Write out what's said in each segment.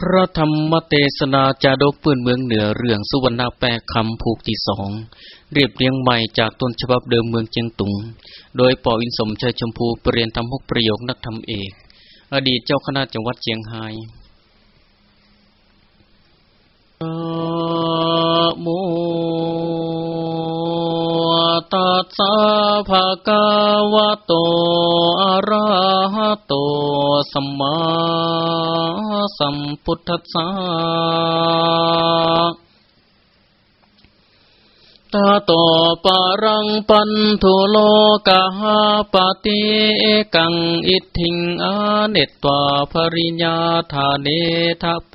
พระธรรมเทศนาจาดกปืนเมืองเหนือเรื่องสุวรรณแปคำผูกที่สองเรียบเรียงใหม่จากต้นฉบับเดิมเมืองเจียงตุง โดยปออินสมชัยชมพูปรเรียนทำหกประโยคนักธรรมเอก อดีตเจ้าคณะจังหวัดเชียงไฮ้โม ตัสสะภะคะวะโต อะระหะโต สัมมาสัมพุทธัสสะตาโตปารังปันทุโลกาหาปติเอกังอิทิงอาเนตตวาภริญญาธาเนทะเป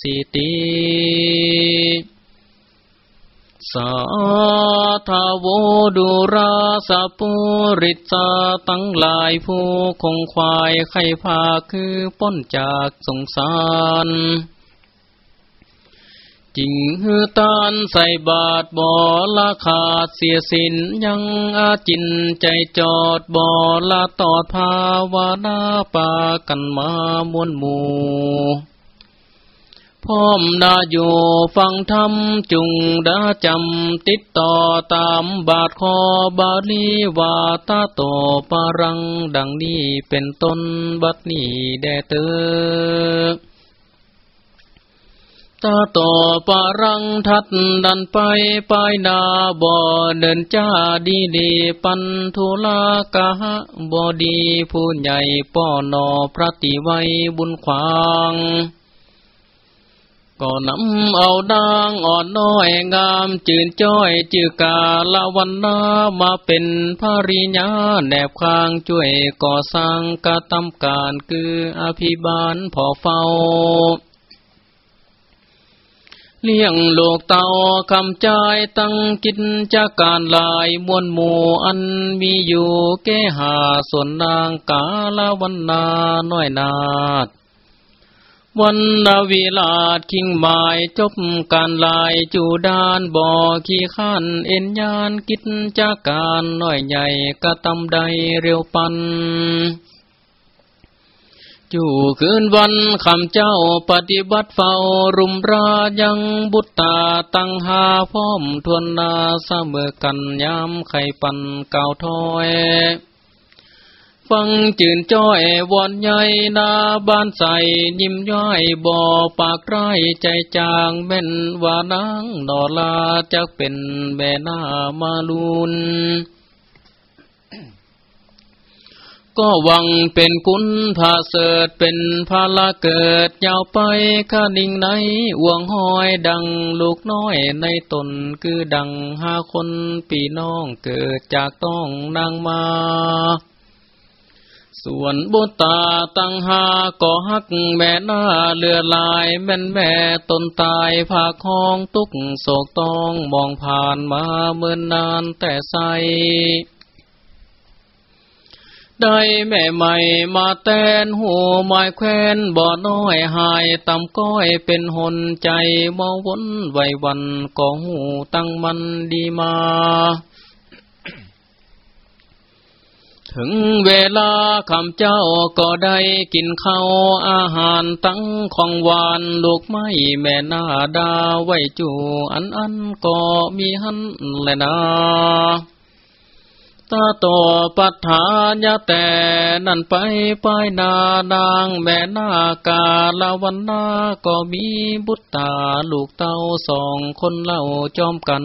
สิติ สาธาวดุราสปุริตาตั้งหลายผู้คงควายไข่พาคือป้นจากสงสารจิงฮือตานใส่บาทบ่อละขาดเสียสินยังอาจินใจจอดบ่อละตอดภาวนาปากันมามวนหมู่ พ้อมนาอยู่ฟังธรรมจุงดาจำติดต่อตามบาทคอบาลีวาตาโตปารังดังนี้เป็นต้นบัดนี้แดเตอตาต่อปารังทัดดันไปไปนาบ่อเดินจ้าดีดีปันทุลากะหะบ่ดีผู้ใหญ่ป้อนอพระติไวบุญขวาง ก็นำเอาดางอ่อนน้อยงามจืนจ้อยจือกาละวันนามาเป็นภริญาแนบข้างช่วยก่อสร้างกระทำการคืออภิบาลพอเฝ้า เลี้ยงโลกเตาคำใจตั้งกินจากการลายมวลหมู่อันมีอยู่แก่หาส่วนนางกาละวันนาน้อยนาด วันนาวิลาดคิงหมายจบการลายจูดานบ่อขี้ขันเอ็นยานกิจจากการน้อยใหญ่กระตำใดเร็วปันจู่คืนวันคำเจ้าปฏิบัติเฝ้ารุมรายังบุตตาตั้งหาพร้อมทวนนาเสมอกันยามไข่ปันเก่าถอย ฟังจื่นจ้อยวอนใหญ่นาบ้านใสยิ้มย้อยบ่อปากไร้ใจจางแม่นว่านางนอลาจะเป็นแม่นามาลุนก็หวังเป็นคุณพาเสดเป็นพาละเกิดยาวไปข้านิ่งในห่วงห้อยดังลูกน้อยในตนคือดังห้าคนปีน้องเกิดจากต้องนางมา ส่วนบุตาตั้งหาก็ฮักแม่หน้าเลือลายแม่นแม่ตนตายผาคองตุกโศกต้องมองผ่านมาเมื่อนนานแต่ใสได้แม่ใหม่มาแตนหัวไม้แควนบ่อน้อยหายต่ำก้อยเป็นหนใจมอวนไววันก็หูตั้งมันดีมา ถึงเวลาคำเจ้าก็ได้กินข้าวอาหารตั้งของหวานลูกไม้แม่นาดาไว้จูอันอันก็มีหันแลนาตาโตปัฏฐานยาแต่นั่นไปไปนานางแม่นากาลาวันนาก็มีบุตรตาลูกเต้าสองคนเล่าจอมกัน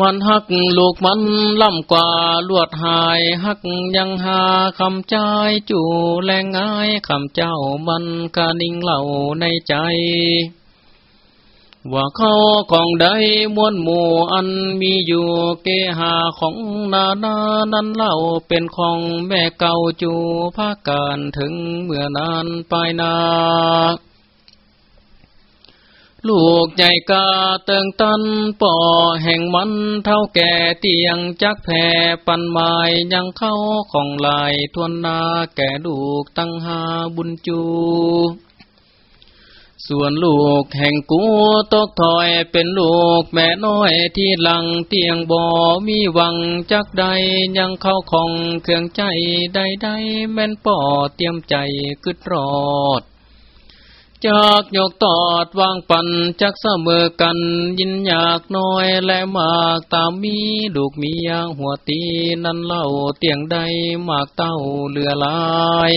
มันหักลูกมันล่ำกว่าลวดหายหักยังหาคำใจจู่แรงง่ายคำเจ้ามันกานิ่งเหล่าในใจ ว่าเขาของใดมวนหมู่อันมีอยู่เกหาของนานานั้นเล่าเป็นของแม่เก่าจูภาการถึงเมื่อนานไปนา ลูกใหญ่กาเติงตันป่อแห่งมันเท่าแก่เตียงจักแผ่ปันไม้ยังเข้าของลายทวนนาแก่ลูกตั้งหาบุญจูส่วนลูกแห่งกูตกถอยเป็นลูกแม่น้อยที่หลังเตียงบ่มีหวังจักใดยังเข้าของเครื่องใจใดๆแม่นป่อเตรียมใจกึดรอด จากยกตอดวางปันจักเสมอกัน ยินอยากน้อยและมากตามมีลูกมียางหัวตีนั่นเล่าเตียงใดมากเต้าเลือลาย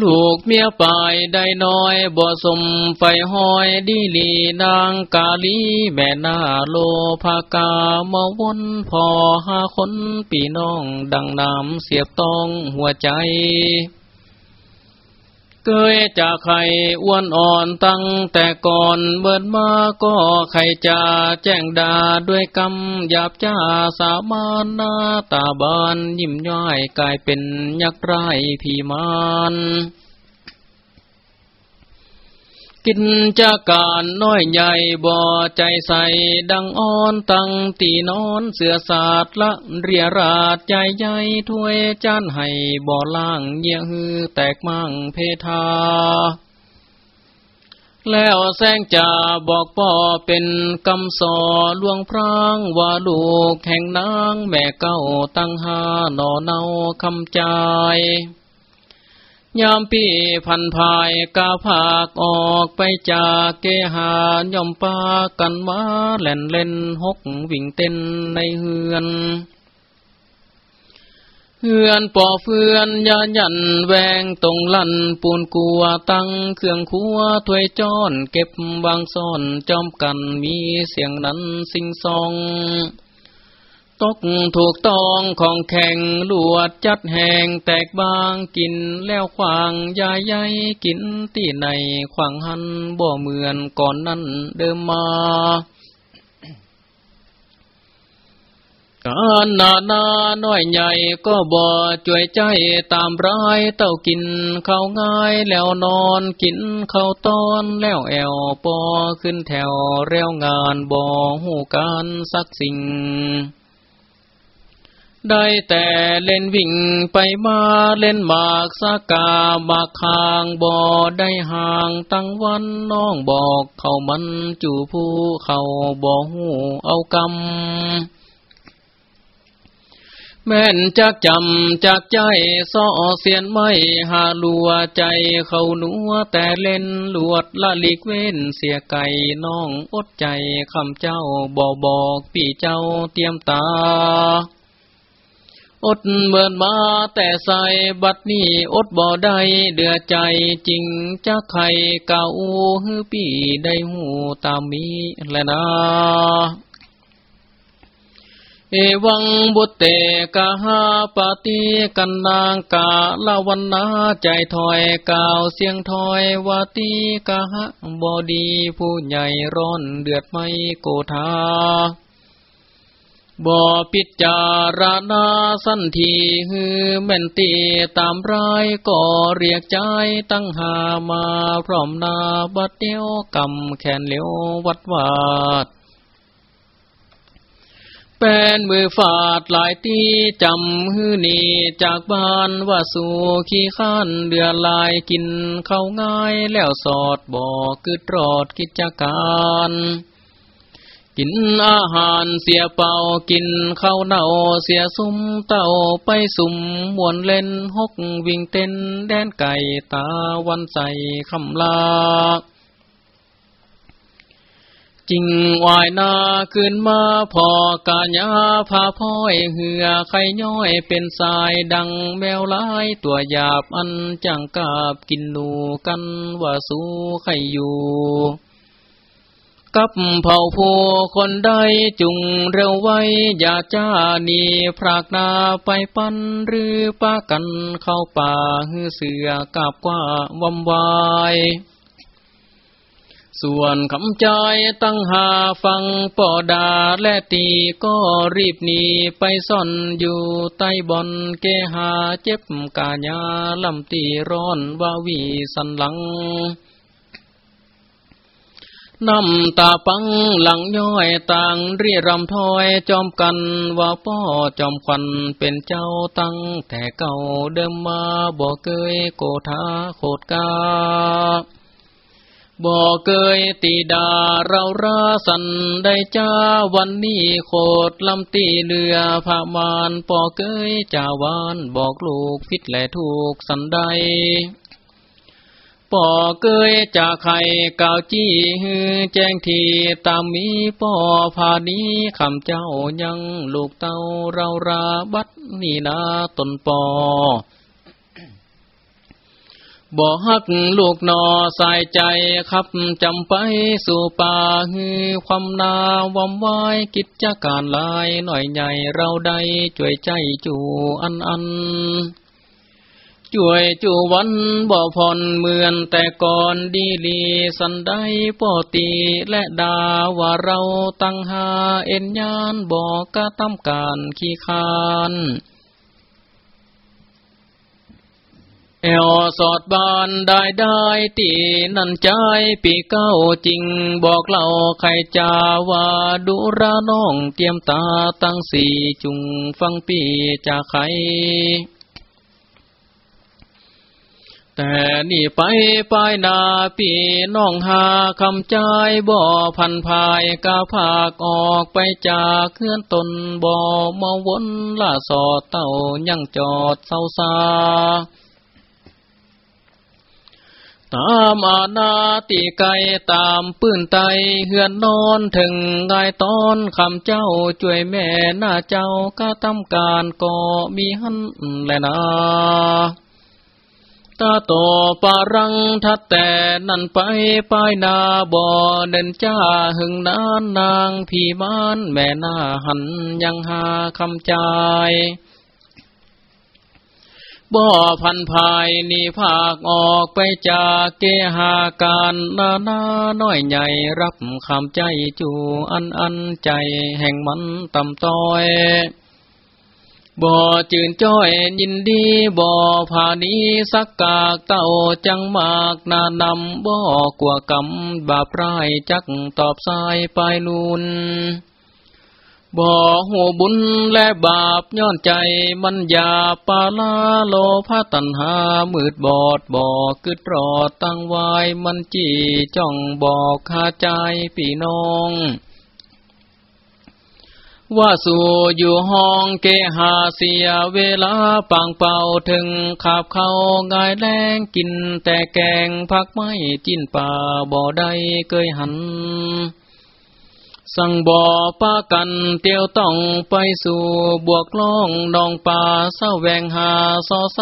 ลูกเมียปายได้น้อยบ่สมไฟห้อยดีลีนางกาลีแม่นาโลภากามวนพอหาคนปีน้องดังน้ำเสียบต้องหัวใจ เกยจะไข่อ้วนอ่อนตั้งแต่ก่อนเบิดมาก็ไข่จะแจ้งดาด้วยกำหยาบจ้าสามานหน้าตาบานยิ้มย้อยกลายเป็นยักษ์ไร้ผีมาน กินจาการน้อยใหญ่บ่อใจใส ดังอ่อนตั้งตีนอนเสือสาดละเรียราดใจใหญ่ถ้วยจานให้บ่อล่างเยี่ยฮือแตกมั่งเพทา แล้วแสงจ่าบอกป่อเป็นกำสอลวงพรางว่าลูกแห่งนางแม่เก้าตั้งหาหนอเนาคำใจย ยามปีพันภายกาภาคออกไปจากเกหานย่อมปากันมาแล่นเล่นหกวิ่งเต้นในเฮือน เฮือนปอเฟือนยายันแวงตรงลั่นปูนกัวตั้งเครื่องคัวถ้วยจอนเก็บบางซ่อนจอมกันมีเสียงนั้นสิงซอง ตกถูกต้องของแข่งลวดจัดแหงแตกบางกินแล้วขวางยายใหญ่กินที่ในขวางหันบ่เหมือนก่อนนั้นเดิมมาการนานาน้อยใหญ่ก็บ่จ่วยใจตามร้ายเต้ากินข้าวง่ายแล้วนอนกินข้าวตอนแล้วแอวปอขึ้นแถวเรียวงานบ่หูการสักสิ่ง ได้แต่เล่นวิ่งไปมาเล่นหมากสากาบากคางบ่อได้ห่างตั้งวันน้องบอกเขามันจู่ผู้เขาบ่หูเอากำแม่นจากจำจากใจซ้อเสียนไม่หาลัวใจเขาหนัวแต่เล่นลวดละลิกเว้นเสียไก่น้องอดใจคำเจ้าบอกบอกพี่เจ้าเตรียมตา อดเมินมาแต่ใส่บัดนี้อดบ่ได้เดือใจจริงจะใครเก่าฮือปีได้หูตามมีแลนะเอวังบุตเตกะหาปฏิกันนางกาลาวันนาใจถอยกาวเสียงถอยวาตีกะหะบอดีผู้ใหญ่ร้อนเดือดไม่โกธา บ่ปิจารณาสันทีฮือแม่นตีตามรายก็เรียกใจตั้งหามาพร้อมนาบัดเดียวกำแขนเหลียววัดวาดเป็นมือฝาดหลายตีจำฮือนีจากบ้านว่าสู่ขี้ข้านเดือลายกินเข้าง่ายแล้วสอดบ่อกึดรอดกิจการ กินอาหารเสียเป่ากินข้าวเน่าเสียซุ้มเต่าไปสุ่มมวนเล่นหกวิ่งเต้นแดนไก่ตาวันใสคำลาจิงวายนาขึ้นมาพอกาญาพาพ้อยเหือไข่ย้อยเป็นสายดังแมวลายตัวหยาบอันจังกาบกินหนูกันว่าสู้ไข่อยู่ กับเผ่าผู้คนใดจุงเร็วไว้ อย่าจ้านีพรากนาไปปันหรือป้ากันเข้าป่าหือเสือกับกว่าวำวายส่วนคำใจตั้งหาฟังปอดาและตีก็รีบหนีไปซ่อนอยู่ใต้บอนเกหาเจ็บกาญาลำตีร้อนว่าวีสันหลัง น้ำตาปังหลังย้อยต่างเรียรำถอยจอมกันว่าพ่อจอมควันเป็นเจ้าตั้งแต่เก่าเดิมมาบ่เคยโกธาโคดกาบ่เกยตีดาเราราสันได้จ้าวันนี้โคดลำตีเรือผามานปอเกยจ่าวานบอกลูกพิษแหละถูกสันใด ป่อเกยจะไข่กาวจี้ฮือแจ้งทีตามมีป่อผานี้คำเจ้ายังลูกเต้าเราราบัดนี่นาตนป่อบ่ฮักลูกนอสายใจขับจำไปสู่ป่าฮือความนาวอมวายกิจการลายหน่อยใหญ่เราได้ช่วยใจจูอันอัน ช่วยจูวันบ่พรเหมือนแต่ก่อนดีลีสันได้ปอตีและดาว่าเราตั้งหาเอ็นยานบอกกะตำการขี้คานเอวสอดบานได้ได้ตีนันใจปีเก้าจริงบอกเล่าใครจาว่าดุราน้องเตรียมตาตั้งสี่จุงฟังปีจากใคร แต่นี่ไปปายนาปีน้องหาคำใจบ่อพันภายกาภาคออกไปจากเคลื่อนตนบ่มาวนล่าสอดเต่ายังจอดเศร้าซาตามอาณาติไกตามปื้นไตเฮือนนอนถึงไงตอนคำเจ้าช่วยแม่หน้าเจ้าก็ทำการก็มีหันแลนา ตาโตปารังทัดแต่นั่นไปปายนาบ่อเดินจ้าหึงนานนางพี่มานแม่หน้าหันยังหาคำใจบ่อพันภายนี่ภาคออกไปจากเกหาการนานาน้อยใหญ่รับคำใจจูอันอันใจแห่งมันต่ำต้อย บ่จืนจ้อยยินดีบ่ผานี้สักกากเต้าจังมากนานำบ่กว่ากำบาปรายจักตอบสายไปนูนบ่หูบุญและบาปย้อนใจมันยาปาลาโลภะตัณหามืดบอดบ่กึดรอดตั้งไว้มันจีจ้องบอกคาใจพี่น้อง ว่าสู่อยู่ห้องเกหาเสียเวลาปังเป่าถึงขับเข้างายแรงกินแต่แกงพักไม่จิ้นป่าบ่ได้เคยหัน สั่งบ่อป้ากันเตียวต้องไปสู่บวกล่องนองป่าเศร้าแวงหาซอไส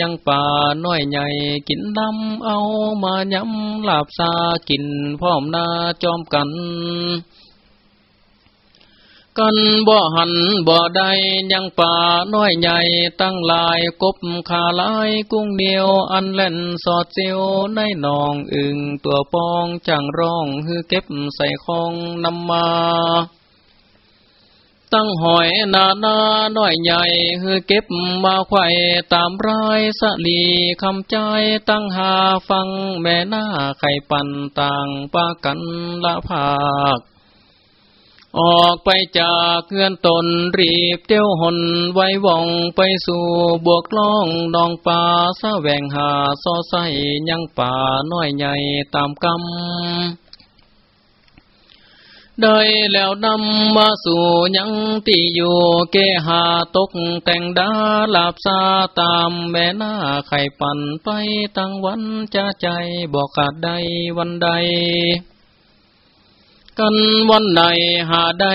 ยังป่าน้อยใหญ่กินดำเอามาย้ำลาบซากินพร้อมนาจอมกัน กันบ่หันบ่ได้ยังป่าน้อยใหญ่ตั้งลายกบขาลายกุ้งเหนียวอันเล่นสอดเซียวในนองอึงตัวปองจังร้องฮือเก็บใส่คองนำมาตั้งหอยนานาน้อยใหญ่ฮือเก็บมาไข่ตามรายสลีคำใจตั้งหาฟังแม่หน้าไข่ปันต่างปากันละภาค ออกไปจากเงื่อนตนรีบเตี้ยวหนไว้ว่องไปสู่บวกล่องดองป่าสะแวงหาซอไสยังป่าน้อยใหญ่ตามกำได้แล้วนำมาสู่ยังตีอยู่เกหาตกแต่งดาลาบซาตามแม่หน้าไข่ปั่นไปตั้งวันจะใจบอกขาดใดวันใด กันวันไหนหาใด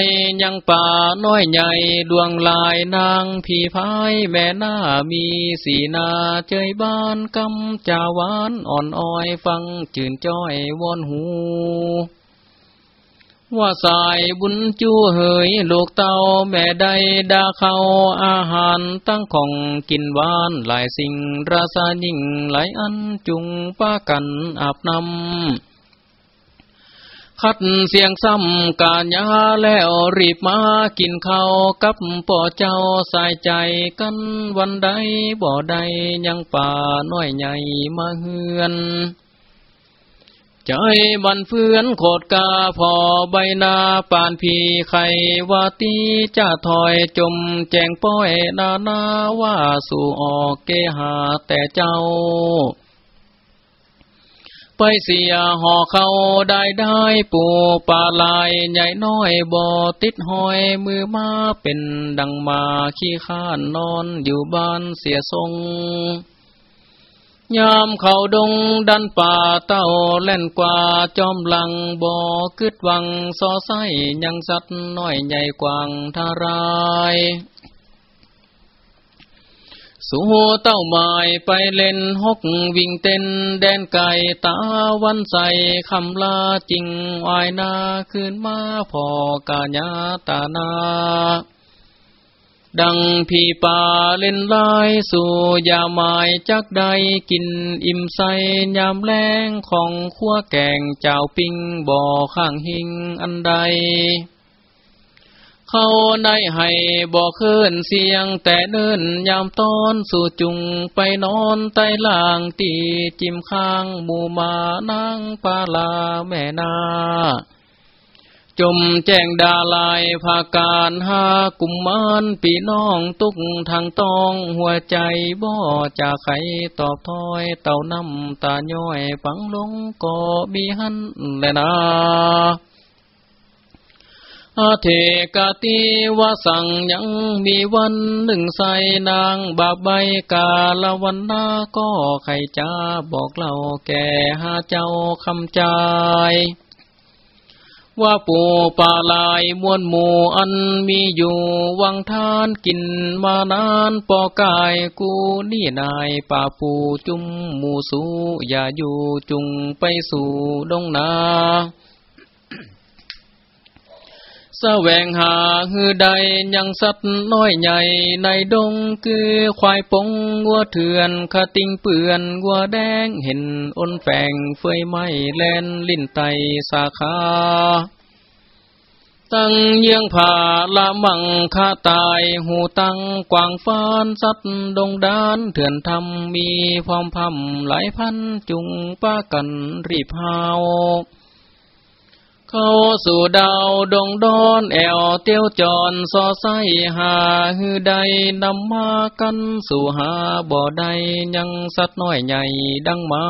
ยังป่าน้อยใหญ่ดวงลายนางผีพายแม่หน้ามีสีนาเจยบ้านกำจาวานอ่อนอ้อยฟังจื่นจ้อยวอนหู ว่าสายบุญจูเหยลูกเต้าแม่ใดดาเขาอาหารตั้งของกินหวานหลายสิ่งราสายิ่งหลายอันจุงป้ากันอาบน้ำ คัดเสียงซ้ำกาญาแล้วรีบมากินข้าวกับป่อเจ้าสายใจกันวันใดบ่ใดยังป่าน้อยใหญ่มาเฮือนใจบันเฟือนโคดกาพอใบนาปานพีไขวาตีจะถอยจมแจงป้อยนานาว่าสู่ออกเกหาแต่เจ้า ไปเสียห่อเขาได้ได้ปูปลาลายใหญ่น้อยบ่อติดหอยมือมาเป็นดังมาขี้ข้านนอนอยู่บ้านเสียทรงยามเขาดงดันป่าเต้าเล่นกว่าจอมลังบ่อคึดวังซอไสยังสัตว์น้อยใหญ่กว่างทาราย สู่เต้าไม้ไปเล่นหกวิ่งเต้นแดนไก่ตาวันใสคำลาจริงวายนาคืนมาพอกาญาตานา ดังพี่ป่าเล่นลายสู่ยาไม้จักใดกินอิ่มใสยามแรงของขั้วแกงเจ้าปิงบ่อข้างหิงอันใด เขาได้ให้บ่เคืนเสียงแต่เดินยามตอนสู่จุงไปนอนใต้ล่างตีจิมข้างหมู่มานางปาลาแม่นาจมแจ้งดาลายภาการหากุมมานปีน้องตุกทางตองหัวใจบ่จะไขตอบถอยเต่าน้ำตาย้อยฝังลงก็มีหันแลนา อาเทกาติวาสังยังมีวันหนึ่งใส่นางบาใบกาละวันนาก็ใครจะบอกเล่าแก่หาเจ้าคำใจว่าปูปลาลายมวนหมูอันมีอยู่วังทานกินมานานปอกายกูนี่นายป่าปูจุมหมูสูอย่าอยู่จุงไปสู่ดงนา แสวงหาฮือใดยังสัตว์น้อยใหญ่ในดงคือควายปงวัวเถื่อนคาติงเปื่อนวัวแดงเห็นอ้นแฝงเฟยไม้แลนลิ้นไตสาขาตั้งเยียงผาละมังคาตายหูตั้งกวางฟ้านสัตว์ดงดานเถื่อนทำมีพร้อมพำหลายพันจุงป้ากันรีบหาว เข้าสู่ดาวดงดอนแอวเตียวจอนซอไซหาฮือใดนำมากันสู่หาบ่อใดยังสัตว์น้อยใหญ่ดังไม้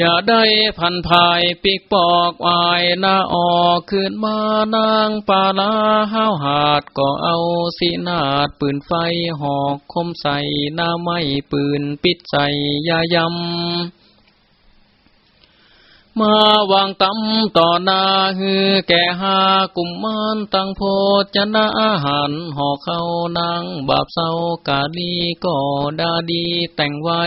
จะได้พันภายปีกปอกวายนาออกคืนมานางปาลาห้าวหาดก็เอาสีนาดปืนไฟหอกคมใส่หน้าไม้ปืนปิดใส่ยายำ มาวางตำต่อนาฮือแก่หากุมมานตั้งโพจนะอาหารห่อเข้านางบาปเศร้ากาลีก็ดาดีแต่งไว้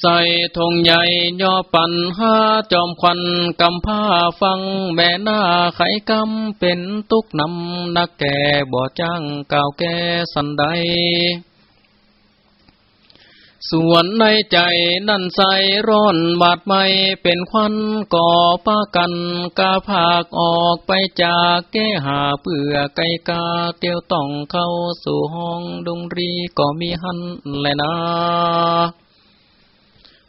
ใส่ธงใหญ่ย่อปันห้าจอมควันกำผ้าฟังแม่หน้าไขกำเป็นตุกนำนักแก่บ่จ้างเก่าแก่สันใด ส่วนในใจนั่นใสร้อนบาดไม่เป็นควันก่อป้ากันกาผากออกไปจากแก้หาเปื่อไก่กาเตียวต้องเข้าสู่ห้องดงรีก็มีหันแลนะ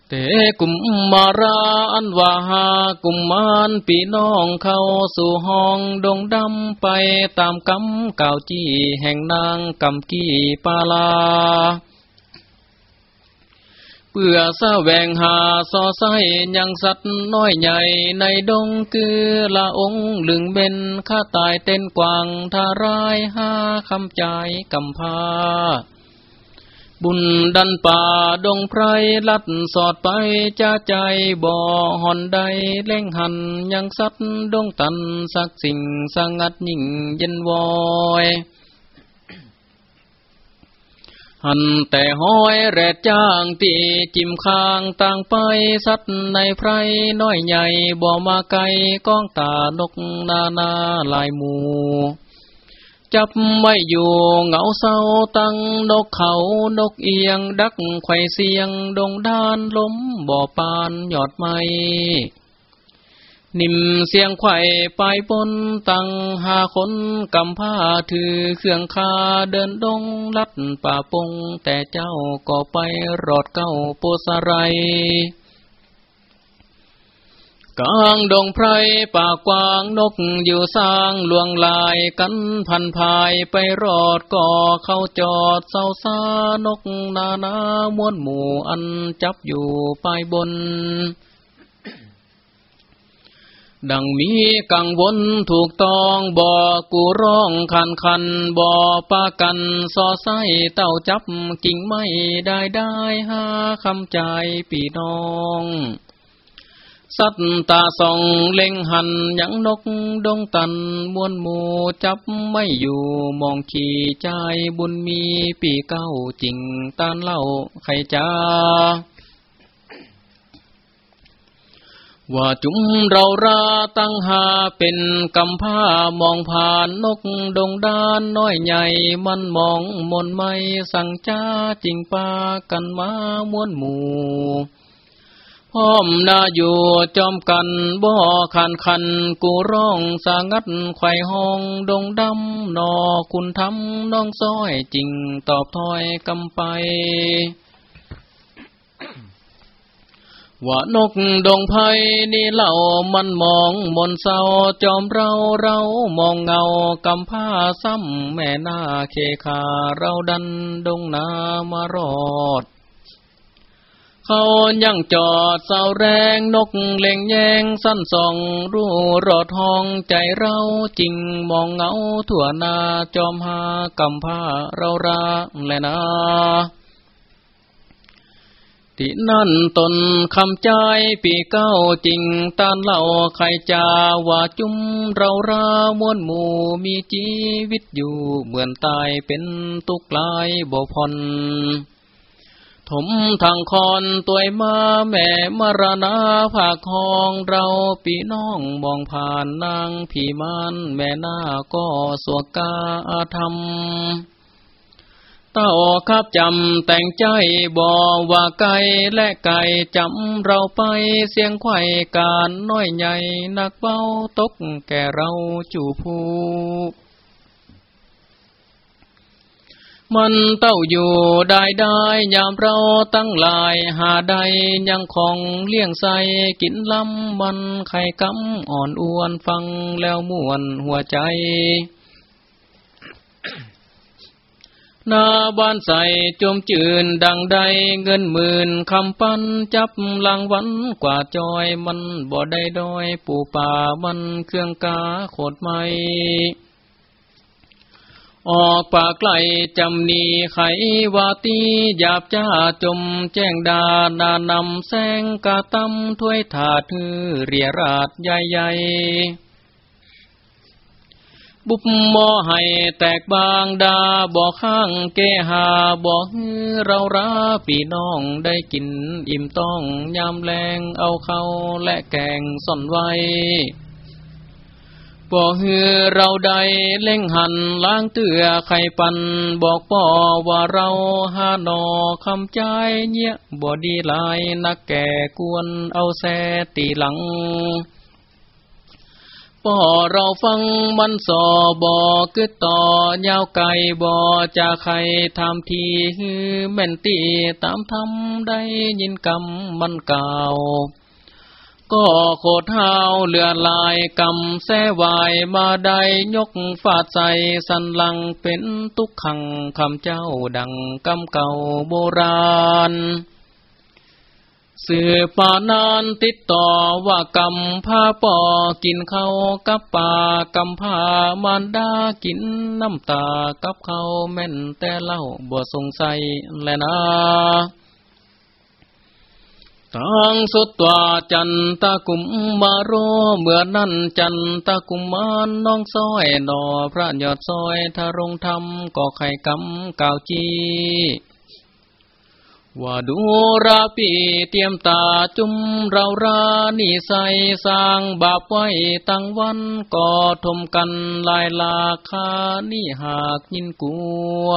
เตกุมมาราอันวาหากุมมานปีน้องเข้าสู่ห้องดงดำไปตามกำเก่าจี้แห่งนางกำกี้ปาลา เพื่อแสวงหาสอไซยังสัตว์น้อยใหญ่ในดงคือละองค์ลึงเบนข้าตายเต้นกวางทารายห้าคำใจกำพาบุญดันป่าดงไพรลัดสอดไปจะใจบ่อหอนใดเล่งหันยังสัตว์ดงตันสักสิ่งสังัดยิ่งเย็นวอย หันแต่ห้อยแรดจ้างตีจิมคางต่างไปสัตว์ในไพรน้อยใหญ่บ่มาไกลก้องตานกนานาลายหมูจับไม่อยู่เหงาเศร้าตั้งนกเขานกเอียง ดักไข่เสียงดงดานล้มบ่อปานหยอดไม้ นิ่มเสียงไข่ไปปนตังหาคนกำผ้าถือเครื่องคาเดินดงลัดป่าปง แต่เจ้าก็ไปรอดเก้าโปสไรกลางดงไพรป่ากวางนกอยู่สร้างลวงลายกันพันภายไปรอดก่อเข้าจอดเศร้าซานกนานามวนหมู่อันจับอยู่ปลายบน ดังมีกังวลถูกต้องบ่กูร้องคันคันบ่อปากันซอไสเต้าจับกิ่งไม่ได้ได้หาคำใจปีน้อง สัตตาส่องเล็งหันยังนกดงตันมวนหมูจับไม่อยู่มองขี่ใจบุญมีปีเก้าจริงตานเล่าใครจ้า ว่าจุมเราราตั้งหาเป็นกำผ้ามองผ่านนกดงด้านน้อยใหญ่มันมองมนไม่สั่งจ้าจริงปากันมามวนหมู่พร้อมนาอยู่จอมกันบ่ขันขันกูร้องสางัดไข่ห้องดงดำนอคุณทำน้องซ้อยจริงตอบถอยกำไป ว่านกดงไพนี่เล่ามันมองมนเศร้าจอมเราเรามองเงากำผ้าซ้ำแม่หน้าเคขาเราดันดงนามารอด เขายังจอดเสาแรงนกเล็งแยงสั้นส่องรู้รอดห้องใจเราจริงมองเงาทั่วนาจอมหากำผ้าเรารักแลนะ ที่นั่นตนคำใจปีเก้าจริงตานเล่าใครจาว่าจุ้มเรารามวนหมู่มีชีวิตอยู่เหมือนตายเป็นตุกลายบ่พอนถมทางคอนตัวมาแม่มรณาภาคองเราปีน้องมองผ่านนางผีมานแม่นาก็สวกาธรรม ต้าครับจำแต่งใจบอว่าไก่และไก่จำเราไปเสียงไข่การน้อยใหญ่นักเบ้าตกแก่เราจูผู้มันเต้าอยู่ได้ได้ยามเราตั้งลายหาใดยังของเลี้ยงใสกินลำมันไข่กำอ่อนอ้วนฟังแล้วม่วนหัวใจ นาบ้านใสจมจืนดังใดเงินหมื่นคำปันจับลางวันกว่าจอยมันบ่ได้ดอยปูป่ามันเครื่องกาโคดไม่ออกปากไกลจำนีไขวาตีหยาบจ้าจมแจ้งดานานำแสงกาตำถ้วยถาดือเรียราดใหญ่ใหญ่ บุบมอให้แตกบางดาบอกข้างเกหาบอกเราราปีน้องได้กินอิ่มต้องยามแรงเอาเข้าและแกงซ่อนไว้บอกเฮือเราใดเล่งหันล้างเตือไข่ปัน บอกป่อว่าเราหาหนอคำใจเนี้ยบ่ดีลายนักแก่กวนเอาแสตีหลัง ป่อเราฟังมันสอบอกึต่อยาวไก่บ่จะใครทำทีฮือแม่นตีตามทำได้ยินกำมันเก่าก็โคดเท้าเลือลายกำแสวายมาได้ยกฟาดใส่สันลังเป็นตุกขังคำเจ้าดังกำเก่าโบราณ สือป่านานติดต่อว่ากำผ้าปอกินเข้ากับป่ากำผ้ามานดากินน้ำตากับเขาแม่นแต่เล่าบ่สงสัยแลนะตังสุตวาจันตะกุมมาโรเมื่อนั้นจันตะกุมมานน้องซ้อยนอพระยอดซอยทารงธรรมก็ไข่กำกาวจี ว่าดูราปีเตรียมตาจุมเรารานี่ใสสร้างบาปไว้ตั้งวันก่อทมกันลายลาคานี่หากยินกลัว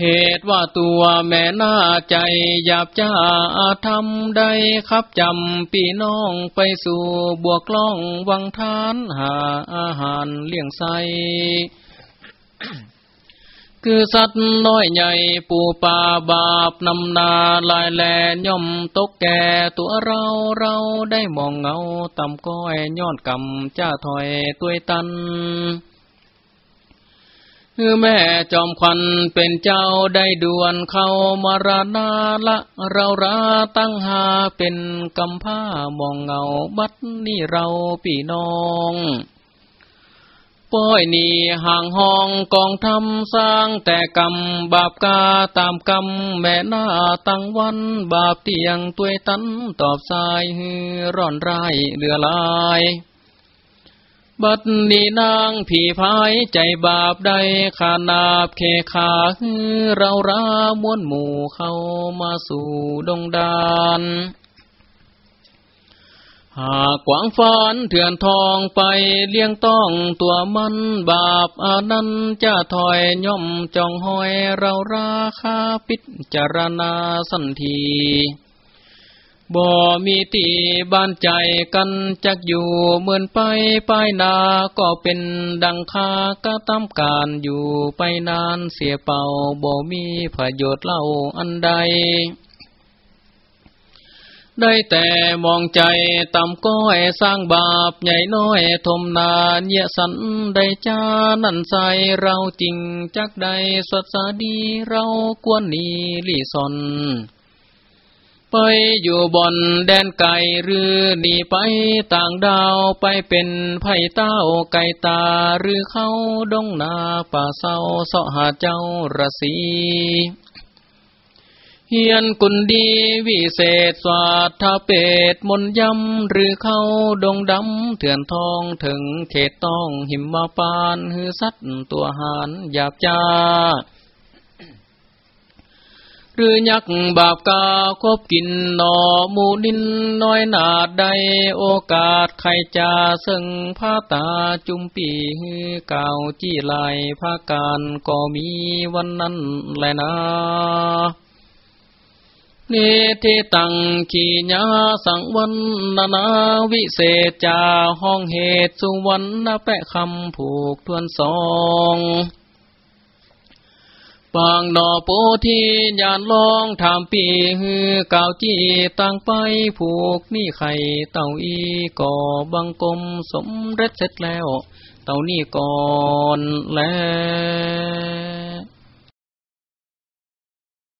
เหตุว่าตัวแม่หน้าใจหยาบจ้าอาธรรมได้ครับจำปีน้องไปสู่บวกล่องวังทานหาอาหารเลี้ยงใส คือสัตว์น้อยใหญ่ปูปาบาปนำนาลายแลย่อมตกแก่ตัวเราเราได้มองเงาต่ำก้อยยอดกำจ้าถอยตัวตันคือแม่จอมควันเป็นเจ้าได้ด่วนเข้ามารานาละเราราตั้งหาเป็นกำผ้ามองเงาบัดนี่เราพี่น้อง ป้อยนีห่างห้องกองทำสร้างแต่กรรมบาปกาตามกรรมแม่หน้าตั้งวัน บาปเตียงตัวตันตอบสายฮือร้อนไรเหลือลาย บัดนี้นางผีพายใจบาปใดขานาบเคขาเราราม้วนหมู่เข้ามาสู่ดงดาน หากกวางฟานเถื่อนทองไปเลี้ยงต้องตัวมันบาปอานันจะถอยย่อมจองหอยเราราคาปิจารณาสันทีบ่มีตีบ้านใจกันจักอยู่เหมือนไปไปนาก็เป็นดังคากระทำการอยู่ไปนานเสียเป่าบ่มีประโยชน์เล่าอันใด ได้แต่มองใจต่ำก้อยสร้างบาปใหญ่น้อยทมนาเนียสันได้จานั่นใสเราจริงจักใดสดสดีเรากวนนีลี่สน ไปอยู่บนแดนไก่หรือหนีไปต่างดาวไปเป็นไผ่เต้าไก่ตาหรือเข้าดงนาป่าเศร้าเสาะหาเจ้าระสี เฮียนกุนดีวิเศษสวัสดาเปตมนยำหรือเข้าดงดำเถื่อนทองถึงเขตต้องหิมมาปานหือสัตตัวหานหยาบจ้าหรือยักบาปกาคบกินหนอมูดินน้อยนาดใดโอกาสใครจะซึ่งผ้าตาจุมปีเก่าจี้ลายผ้าการก็มีวันนั้นแหละนะ นติตังขีญาสังวันนานาวิเศษจาห้องเหตุสุวรรณแปะคำผูกทวนสองปางดอโปที่ยานลองถามปีฮือกาวจีตั้งไปผูกนี่ไข่เต่าอีก่อบังกลมสมเร็จเสร็จแล้ว เต่านี่ก่อนแล้ว